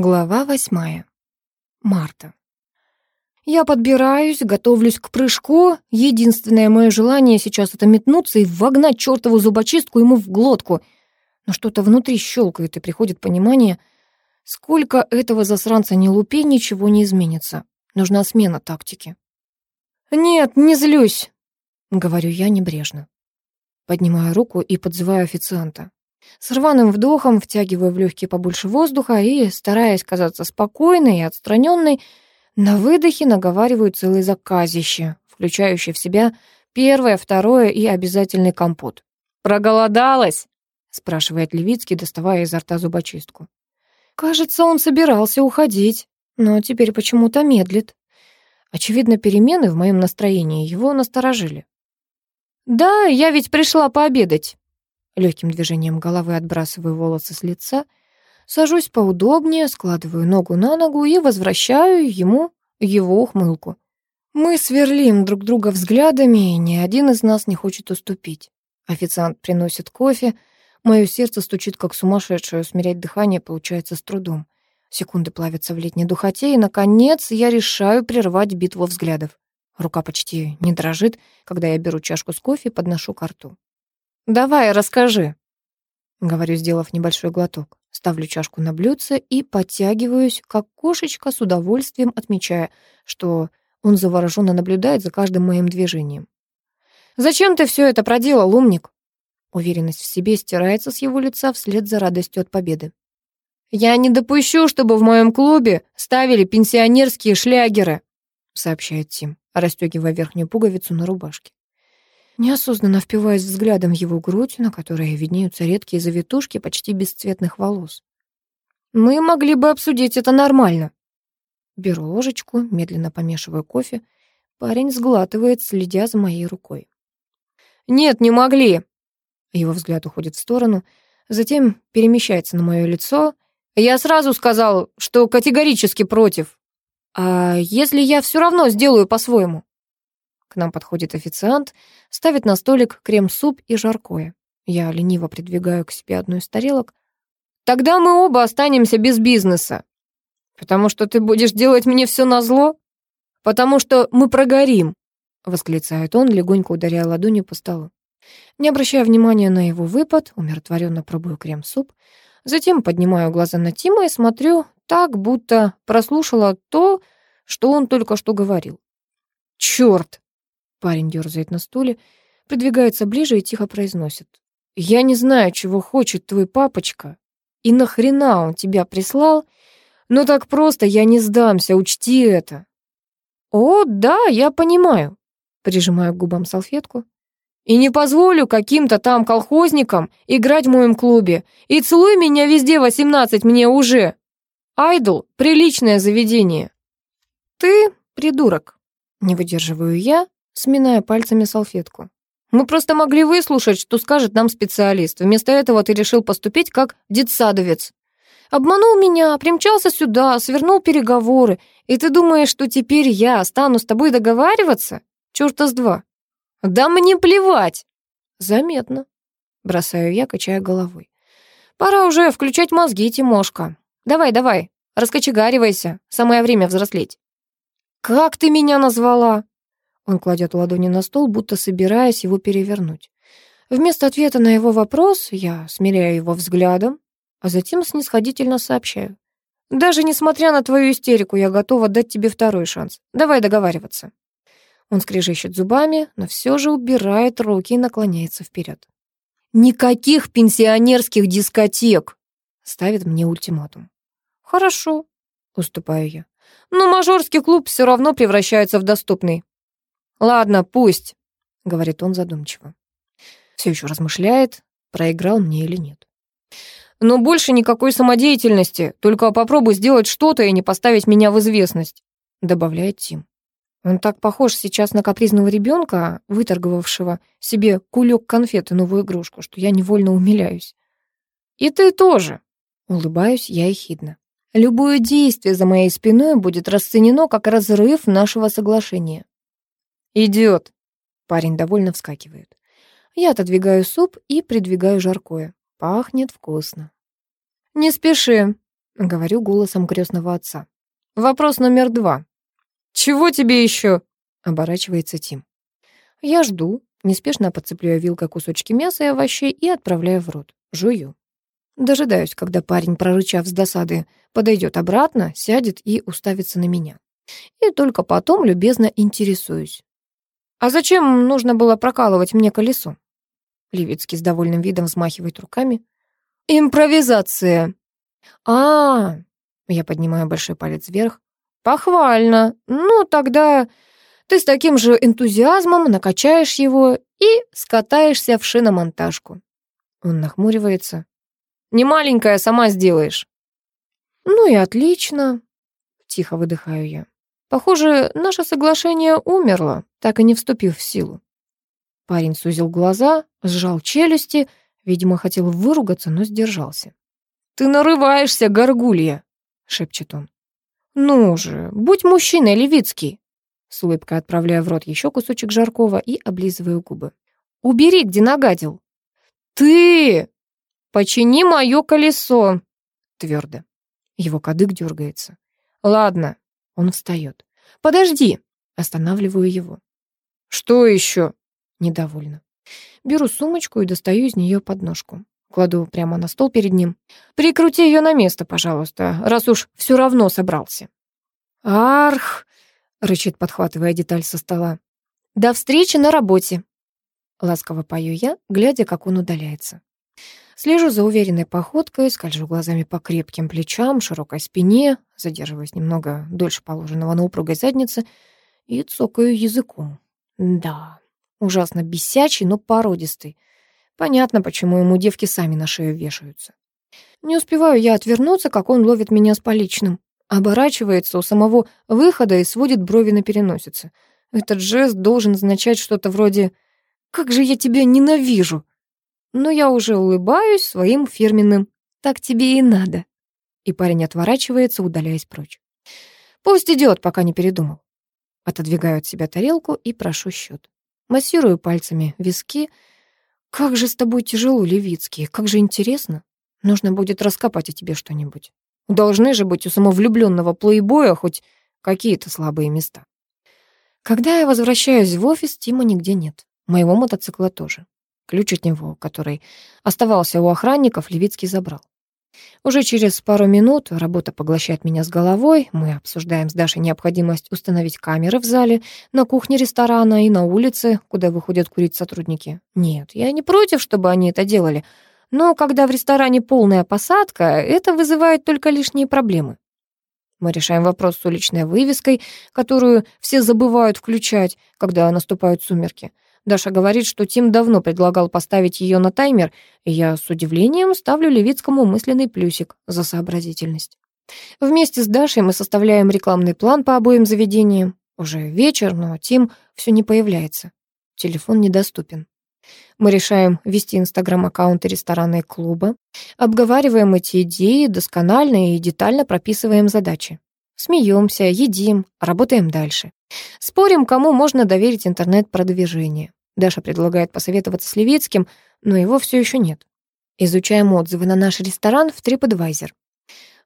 Глава восьмая. Марта. Я подбираюсь, готовлюсь к прыжку. Единственное мое желание сейчас это метнуться и вогнать чертову зубочистку ему в глотку. Но что-то внутри щелкает, и приходит понимание, сколько этого засранца не лупи, ничего не изменится. Нужна смена тактики. «Нет, не злюсь», — говорю я небрежно. Поднимаю руку и подзываю официанта. С рваным вдохом втягиваю в легкие побольше воздуха и, стараясь казаться спокойной и отстраненной, на выдохе наговариваю целое заказище, включающее в себя первое, второе и обязательный компот. «Проголодалась?» — спрашивает Левицкий, доставая изо рта зубочистку. Кажется, он собирался уходить, но теперь почему-то медлит. Очевидно, перемены в моем настроении его насторожили. «Да, я ведь пришла пообедать», Легким движением головы отбрасываю волосы с лица, сажусь поудобнее, складываю ногу на ногу и возвращаю ему его ухмылку. Мы сверлим друг друга взглядами, и ни один из нас не хочет уступить. Официант приносит кофе. Мое сердце стучит, как сумасшедшее, смирять дыхание получается с трудом. Секунды плавятся в летней духоте, и, наконец, я решаю прервать битву взглядов. Рука почти не дрожит, когда я беру чашку с кофе и подношу к рту. «Давай, расскажи», — говорю, сделав небольшой глоток. Ставлю чашку на блюдце и подтягиваюсь, как кошечка, с удовольствием отмечая, что он завороженно наблюдает за каждым моим движением. «Зачем ты все это проделал, умник?» Уверенность в себе стирается с его лица вслед за радостью от победы. «Я не допущу, чтобы в моем клубе ставили пенсионерские шлягеры», сообщает Тим, расстегивая верхнюю пуговицу на рубашке. Неосознанно впиваясь взглядом в его грудь, на которой виднеются редкие завитушки почти бесцветных волос. «Мы могли бы обсудить это нормально». Беру ложечку, медленно помешиваю кофе. Парень сглатывает, следя за моей рукой. «Нет, не могли». Его взгляд уходит в сторону, затем перемещается на мое лицо. «Я сразу сказал, что категорически против. А если я все равно сделаю по-своему?» К нам подходит официант, ставит на столик крем-суп и жаркое. Я лениво придвигаю к себе одну из тарелок. «Тогда мы оба останемся без бизнеса. Потому что ты будешь делать мне все назло? Потому что мы прогорим!» Восклицает он, легонько ударяя ладонью по столу. Не обращая внимания на его выпад, умиротворенно пробую крем-суп, затем поднимаю глаза на Тима и смотрю так, будто прослушала то, что он только что говорил. «Чёрт!» Парень дерзает на стуле, придвигается ближе и тихо произносит. «Я не знаю, чего хочет твой папочка, и нахрена он тебя прислал, но так просто я не сдамся, учти это». «О, да, я понимаю», — прижимаю к губам салфетку. «И не позволю каким-то там колхозникам играть в моем клубе, и целуй меня везде восемнадцать мне уже. Айдол — приличное заведение». «Ты придурок», — не выдерживаю я, сминая пальцами салфетку. «Мы просто могли выслушать, что скажет нам специалист. Вместо этого ты решил поступить как детсадовец. Обманул меня, примчался сюда, свернул переговоры. И ты думаешь, что теперь я стану с тобой договариваться? Чёрта с два». «Да мне плевать!» «Заметно», — бросаю я, качая головой. «Пора уже включать мозги, Тимошка. Давай, давай, раскочегаривайся, самое время взрослеть». «Как ты меня назвала?» Он кладет ладони на стол, будто собираясь его перевернуть. Вместо ответа на его вопрос я смиряю его взглядом, а затем снисходительно сообщаю. «Даже несмотря на твою истерику, я готова дать тебе второй шанс. Давай договариваться». Он скрежещет зубами, но все же убирает руки и наклоняется вперед. «Никаких пенсионерских дискотек!» ставит мне ультиматум. «Хорошо», — уступаю я. «Но мажорский клуб все равно превращается в доступный. «Ладно, пусть», — говорит он задумчиво. Все еще размышляет, проиграл мне или нет. «Но больше никакой самодеятельности, только попробуй сделать что-то и не поставить меня в известность», — добавляет Тим. Он так похож сейчас на капризного ребенка, выторговавшего себе кулек конфет и новую игрушку, что я невольно умиляюсь. «И ты тоже», — улыбаюсь я ехидно. «Любое действие за моей спиной будет расценено как разрыв нашего соглашения. «Идет!» Парень довольно вскакивает. Я отодвигаю суп и придвигаю жаркое. Пахнет вкусно. «Не спеши», — Говорю голосом крестного отца. Вопрос номер два. «Чего тебе еще?» — оборачивается Тим. Я жду, неспешно подцепляю вилкой кусочки мяса и овощей и отправляю в рот. Жую. Дожидаюсь, когда парень, прорычав с досады, подойдет обратно, сядет и уставится на меня. И только потом любезно интересуюсь. «А зачем нужно было прокалывать мне колесо?» Левицкий с довольным видом взмахивает руками. «Импровизация!» а, -а, -а Я поднимаю большой палец вверх. «Похвально. Ну, тогда ты с таким же энтузиазмом накачаешь его и скатаешься в шиномонтажку». Он нахмуривается. «Не маленькая, сама сделаешь». «Ну и отлично», — тихо выдыхаю я. «Похоже, наше соглашение умерло, так и не вступив в силу». Парень сузил глаза, сжал челюсти, видимо, хотел выругаться, но сдержался. «Ты нарываешься, горгулья!» — шепчет он. «Ну же, будь мужчиной, Левицкий!» С улыбкой отправляю в рот еще кусочек жаркого и облизываю губы. «Убери, где нагадил!» «Ты! Почини мое колесо!» Твердо. Его кадык дергается. «Ладно». Он встает. «Подожди!» Останавливаю его. «Что еще?» Недовольно. Беру сумочку и достаю из нее подножку. Кладу прямо на стол перед ним. «Прикрути ее на место, пожалуйста, раз уж все равно собрался». «Арх!» — рычит, подхватывая деталь со стола. «До встречи на работе!» Ласково пою я, глядя, как он удаляется. Слежу за уверенной походкой, скольжу глазами по крепким плечам, широкой спине, задерживаясь немного дольше положенного на упругой заднице и цокаю языком. Да, ужасно бесячий, но породистый. Понятно, почему ему девки сами на шею вешаются. Не успеваю я отвернуться, как он ловит меня с поличным. Оборачивается у самого выхода и сводит брови на переносице. Этот жест должен означать что-то вроде «Как же я тебя ненавижу!» Но я уже улыбаюсь своим фирменным «Так тебе и надо». И парень отворачивается, удаляясь прочь. Пусть идет, пока не передумал. Отодвигаю от себя тарелку и прошу счет. Массирую пальцами виски. Как же с тобой тяжело, Левицкий, как же интересно. Нужно будет раскопать о тебе что-нибудь. Должны же быть у самовлюбленного плейбоя хоть какие-то слабые места. Когда я возвращаюсь в офис, Тима нигде нет. Моего мотоцикла тоже. Ключ от него, который оставался у охранников, Левицкий забрал. Уже через пару минут работа поглощает меня с головой. Мы обсуждаем с Дашей необходимость установить камеры в зале, на кухне ресторана и на улице, куда выходят курить сотрудники. Нет, я не против, чтобы они это делали, но когда в ресторане полная посадка, это вызывает только лишние проблемы. Мы решаем вопрос с уличной вывеской, которую все забывают включать, когда наступают сумерки. Даша говорит, что Тим давно предлагал поставить ее на таймер, и я с удивлением ставлю Левицкому мысленный плюсик за сообразительность. Вместе с Дашей мы составляем рекламный план по обоим заведениям. Уже вечер, но Тим все не появляется. Телефон недоступен. Мы решаем вести инстаграм-аккаунты ресторана и клуба, обговариваем эти идеи досконально и детально прописываем задачи. Смеемся, едим, работаем дальше. Спорим, кому можно доверить интернет-продвижение. Даша предлагает посоветоваться с Левицким, но его все еще нет. Изучаем отзывы на наш ресторан в TripAdvisor.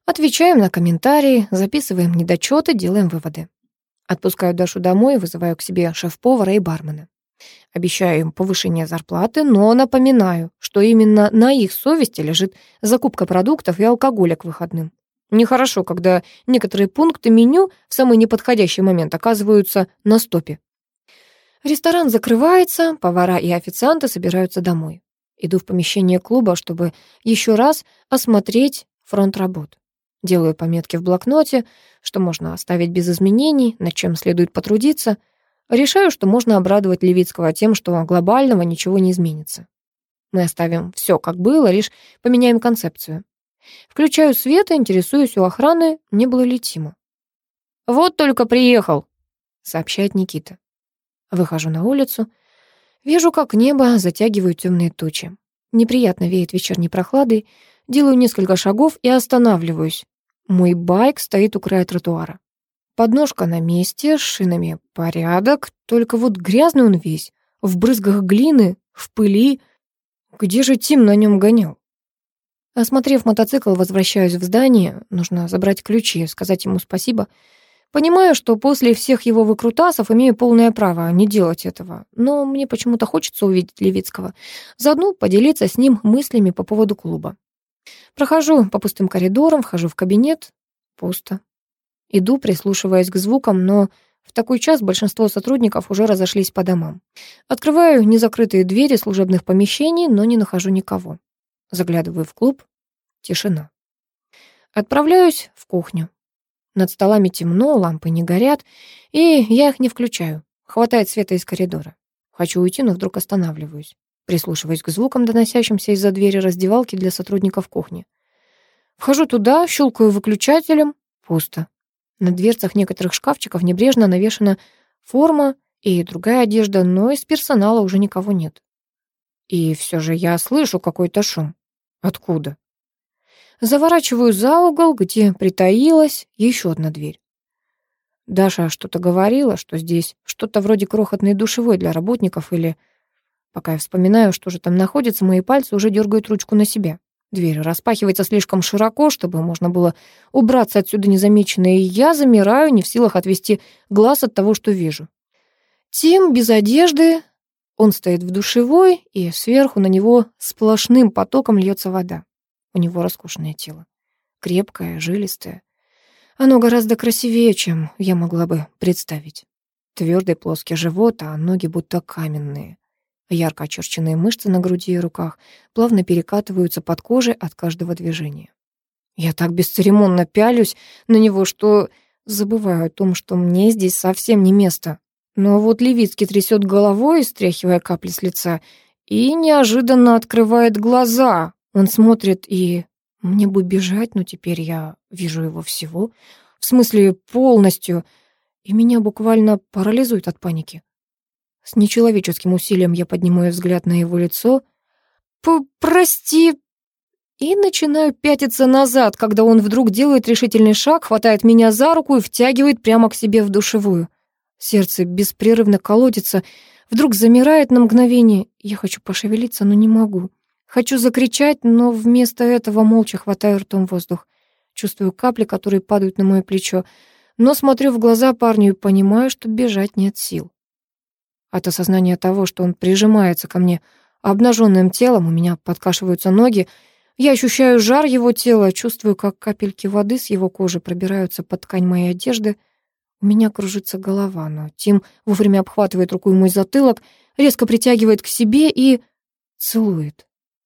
Отвечаем на комментарии, записываем недочеты, делаем выводы. Отпускаю Дашу домой, вызываю к себе шеф-повара и бармена. Обещаю им повышение зарплаты, но напоминаю, что именно на их совести лежит закупка продуктов и алкоголя к выходным. Нехорошо, когда некоторые пункты меню в самый неподходящий момент оказываются на стопе. Ресторан закрывается, повара и официанты собираются домой. Иду в помещение клуба, чтобы еще раз осмотреть фронт работ. Делаю пометки в блокноте, что можно оставить без изменений, над чем следует потрудиться. Решаю, что можно обрадовать Левицкого тем, что глобального ничего не изменится. Мы оставим все как было, лишь поменяем концепцию. Включаю свет и интересуюсь у охраны, не было ли Тима. «Вот только приехал», — сообщает Никита. Выхожу на улицу. Вижу, как небо затягивают темные тучи. Неприятно веет вечерней прохладой. Делаю несколько шагов и останавливаюсь. Мой байк стоит у края тротуара. Подножка на месте, с шинами порядок, только вот грязный он весь, в брызгах глины, в пыли. Где же Тим на нем гонял? Осмотрев мотоцикл, возвращаюсь в здание. Нужно забрать ключи, сказать ему спасибо. Понимаю, что после всех его выкрутасов имею полное право не делать этого. Но мне почему-то хочется увидеть Левицкого. Заодно поделиться с ним мыслями по поводу клуба. Прохожу по пустым коридорам, вхожу в кабинет. Пусто. Иду, прислушиваясь к звукам, но в такой час большинство сотрудников уже разошлись по домам. Открываю незакрытые двери служебных помещений, но не нахожу никого. Заглядываю в клуб. Тишина. Отправляюсь в кухню. Над столами темно, лампы не горят, и я их не включаю. Хватает света из коридора. Хочу уйти, но вдруг останавливаюсь. Прислушиваюсь к звукам, доносящимся из-за двери раздевалки для сотрудников кухни. Вхожу туда, щелкаю выключателем. Пусто. На дверцах некоторых шкафчиков небрежно навешана форма и другая одежда, но из персонала уже никого нет. И все же я слышу какой-то шум. Откуда? Заворачиваю за угол, где притаилась еще одна дверь. Даша что-то говорила, что здесь что-то вроде крохотной душевой для работников или... Пока я вспоминаю, что же там находится, мои пальцы уже дергают ручку на себя. Дверь распахивается слишком широко, чтобы можно было убраться отсюда незамеченно, и я замираю, не в силах отвести глаз от того, что вижу. Тим без одежды, он стоит в душевой, и сверху на него сплошным потоком льется вода. У него роскошное тело. Крепкое, жилистое. Оно гораздо красивее, чем я могла бы представить. Твердый плоский живот, а ноги будто каменные. Ярко очерченные мышцы на груди и руках плавно перекатываются под кожей от каждого движения. Я так бесцеремонно пялюсь на него, что забываю о том, что мне здесь совсем не место. Но вот Левицкий трясет головой, стряхивая капли с лица, и неожиданно открывает глаза. Он смотрит, и мне бы бежать, но теперь я вижу его всего. В смысле, полностью. И меня буквально парализует от паники. С нечеловеческим усилием я поднимаю взгляд на его лицо. «Прости...» И начинаю пятиться назад, когда он вдруг делает решительный шаг, хватает меня за руку и втягивает прямо к себе в душевую. Сердце беспрерывно колотится, вдруг замирает на мгновение. Я хочу пошевелиться, но не могу. Хочу закричать, но вместо этого молча хватаю ртом воздух. Чувствую капли, которые падают на мое плечо, но смотрю в глаза парню и понимаю, что бежать нет сил. От осознания того, что он прижимается ко мне обнаженным телом, у меня подкашиваются ноги, я ощущаю жар его тела, чувствую, как капельки воды с его кожи пробираются под ткань моей одежды — у меня кружится голова, но Тим вовремя обхватывает рукой мой затылок, резко притягивает к себе и целует.